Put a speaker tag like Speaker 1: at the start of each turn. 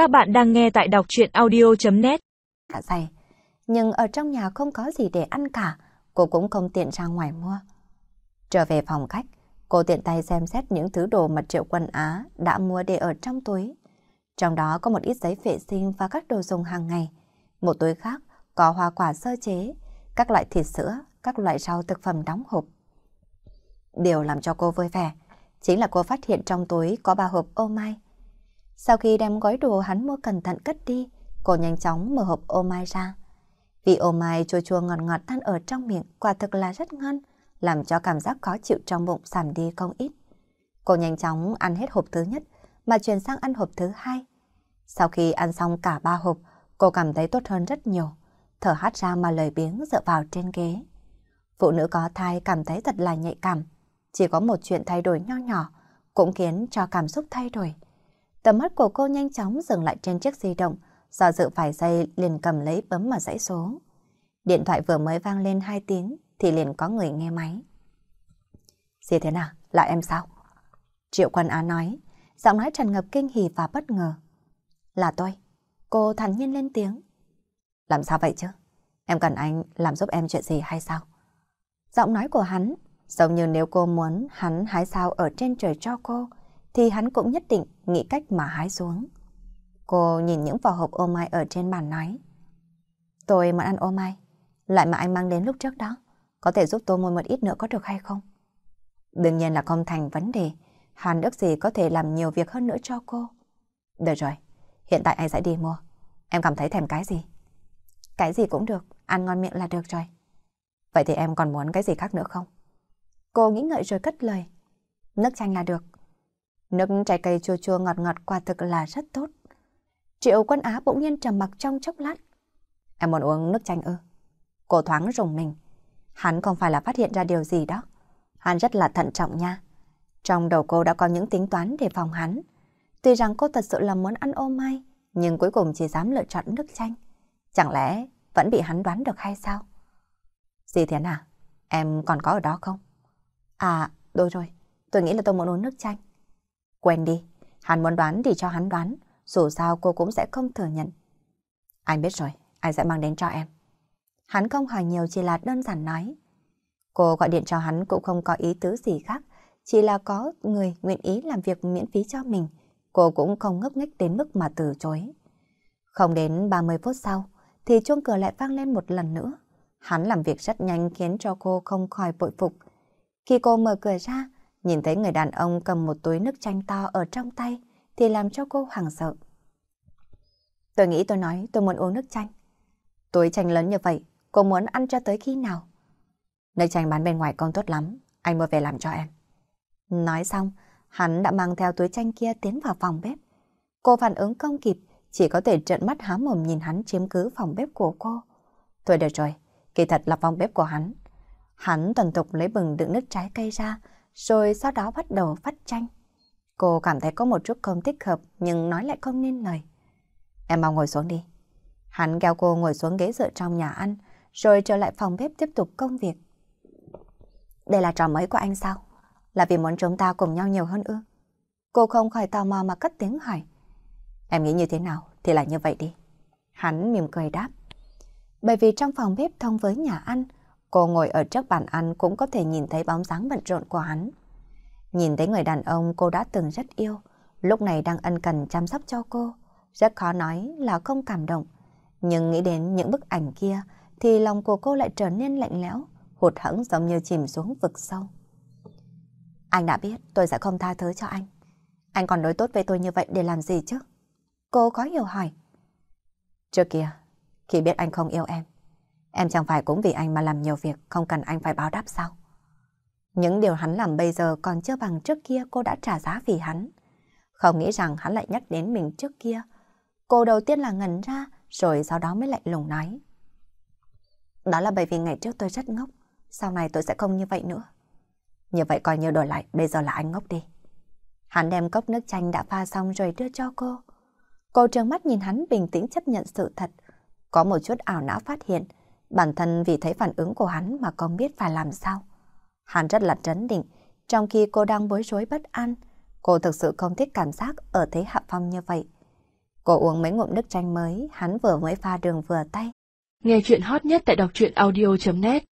Speaker 1: Các bạn đang nghe tại đọc chuyện audio.net
Speaker 2: Dạ dày, nhưng ở trong nhà không có gì để ăn cả, cô cũng không tiện ra ngoài mua. Trở về phòng khách, cô tiện tay xem xét những thứ đồ mà Triệu Quân Á đã mua để ở trong túi. Trong đó có một ít giấy vệ sinh và các đồ dùng hàng ngày. Một túi khác có hoa quả sơ chế, các loại thịt sữa, các loại rau thực phẩm đóng hộp. Điều làm cho cô vui vẻ chính là cô phát hiện trong túi có ba hộp ô mai. Sau khi đem gói đồ hắn mua cẩn thận cất đi, cô nhanh chóng mở hộp ô mai ra. Vị ô mai chua chua ngọt ngọt tan ở trong miệng quả thực là rất ngon, làm cho cảm giác khó chịu trong bụng giảm đi không ít. Cô nhanh chóng ăn hết hộp thứ nhất mà chuyển sang ăn hộp thứ hai. Sau khi ăn xong cả ba hộp, cô cảm thấy tốt hơn rất nhiều, thở hắt ra mà lời biếng dựa vào trên ghế. Phụ nữ có thai cảm thấy thật là nhạy cảm, chỉ có một chuyện thay đổi nho nhỏ cũng khiến cho cảm xúc thay đổi. Tầm mắt của cô nhanh chóng dừng lại trên chiếc di động, do dự vài giây liền cầm lấy bấm mà dãy số. Điện thoại vừa mới vang lên hai tiếng thì liền có người nghe máy. Gì thế nào? Là em sao? Triệu Quân Á nói, giọng nói tràn ngập kinh hỉ và bất ngờ. Là tôi. Cô thản nhiên lên tiếng. Làm sao vậy chứ? Em cần anh làm giúp em chuyện gì hay sao? Giọng nói của hắn giống như nếu cô muốn hắn hái sao ở trên trời cho cô, thì hắn cũng nhất định nghĩ cách mà hái xuống. Cô nhìn những vỏ hộp ô mai ở trên bàn nói. Tôi muốn ăn ô mai, loại mà anh mang đến lúc trước đó. Có thể giúp tôi mua một ít nữa có được hay không? Đương nhiên là không thành vấn đề. Hàn ước gì có thể làm nhiều việc hơn nữa cho cô. Được rồi, hiện tại anh sẽ đi mua. Em cảm thấy thèm cái gì? Cái gì cũng được, ăn ngon miệng là được rồi. Vậy thì em còn muốn cái gì khác nữa không? Cô nghĩ ngợi rồi cất lời. Nước chanh là được. Nước trái cây chua chua ngọt ngọt quả thực là rất tốt. Triệu quân Á bỗng nhiên trầm mặc trong chốc lát. Em muốn uống nước chanh ư? Cô thoáng rùng mình. Hắn không phải là phát hiện ra điều gì đó. Hắn rất là thận trọng nha. Trong đầu cô đã có những tính toán để phòng hắn. Tuy rằng cô thật sự là muốn ăn ô mai, nhưng cuối cùng chỉ dám lựa chọn nước chanh. Chẳng lẽ vẫn bị hắn đoán được hay sao? Gì thế nào? Em còn có ở đó không? À, đôi rồi. Tôi nghĩ là tôi muốn uống nước chanh. Quen đi. Hắn muốn đoán thì cho hắn đoán. Dù sao cô cũng sẽ không thừa nhận. Anh biết rồi, anh sẽ mang đến cho em. Hắn không hỏi nhiều chỉ là đơn giản nói. Cô gọi điện cho hắn cũng không có ý tứ gì khác. Chỉ là có người nguyện ý làm việc miễn phí cho mình. Cô cũng không ngốc nghếch đến mức mà từ chối. Không đến 30 phút sau, thì chuông cửa lại vang lên một lần nữa. Hắn làm việc rất nhanh khiến cho cô không khỏi bội phục. Khi cô mở cửa ra, nhìn thấy người đàn ông cầm một túi nước chanh to ở trong tay, thì làm cho cô hoảng sợ. Tôi nghĩ tôi nói tôi muốn uống nước chanh. Túi chanh lớn như vậy, cô muốn ăn cho tới khi nào? Nước chanh bán bên ngoài con tốt lắm, anh mua về làm cho em. Nói xong, hắn đã mang theo túi chanh kia tiến vào phòng bếp. Cô phản ứng không kịp, chỉ có thể trợn mắt há mồm nhìn hắn chiếm cứ phòng bếp của cô. Thôi được rồi, kỳ thật là phòng bếp của hắn. Hắn tuần tục lấy bừng đựng nước trái cây ra, rồi sau đó bắt đầu phát tranh. Cô cảm thấy có một chút không thích hợp nhưng nói lại không nên lời. Em mau ngồi xuống đi. Hắn kéo cô ngồi xuống ghế dựa trong nhà ăn, rồi trở lại phòng bếp tiếp tục công việc. Đây là trò mới của anh sao? Là vì muốn chúng ta cùng nhau nhiều hơn ư? Cô không khỏi tò mò mà cất tiếng hỏi. Em nghĩ như thế nào thì là như vậy đi. Hắn mỉm cười đáp. Bởi vì trong phòng bếp thông với nhà ăn, cô ngồi ở trước bàn ăn cũng có thể nhìn thấy bóng dáng bận rộn của hắn. Nhìn thấy người đàn ông cô đã từng rất yêu, lúc này đang ân cần chăm sóc cho cô. Rất khó nói là không cảm động. Nhưng nghĩ đến những bức ảnh kia thì lòng của cô lại trở nên lạnh lẽo, hụt hẫng giống như chìm xuống vực sâu. Anh đã biết tôi sẽ không tha thứ cho anh. Anh còn đối tốt với tôi như vậy để làm gì chứ? Cô có hiểu hỏi. Trước kia, khi biết anh không yêu em, em chẳng phải cũng vì anh mà làm nhiều việc không cần anh phải báo đáp sao? Những điều hắn làm bây giờ còn chưa bằng trước kia cô đã trả giá vì hắn. Không nghĩ rằng hắn lại nhắc đến mình trước kia. Cô đầu tiên là ngẩn ra, rồi sau đó mới lạnh lùng nói. Đó là bởi vì ngày trước tôi rất ngốc, sau này tôi sẽ không như vậy nữa. Như vậy coi như đổi lại, bây giờ là anh ngốc đi. Hắn đem cốc nước chanh đã pha xong rồi đưa cho cô. Cô trợn mắt nhìn hắn bình tĩnh chấp nhận sự thật. Có một chút ảo não phát hiện, bản thân vì thấy phản ứng của hắn mà không biết phải làm sao. Hắn rất là trấn định, trong khi cô đang bối rối bất an. Cô thực sự không thích cảm giác ở thế hạ phong như vậy. Cô uống mấy ngụm nước chanh mới, hắn vừa mới pha đường vừa tay.
Speaker 1: Nghe chuyện hot nhất tại đọc truyện audio.net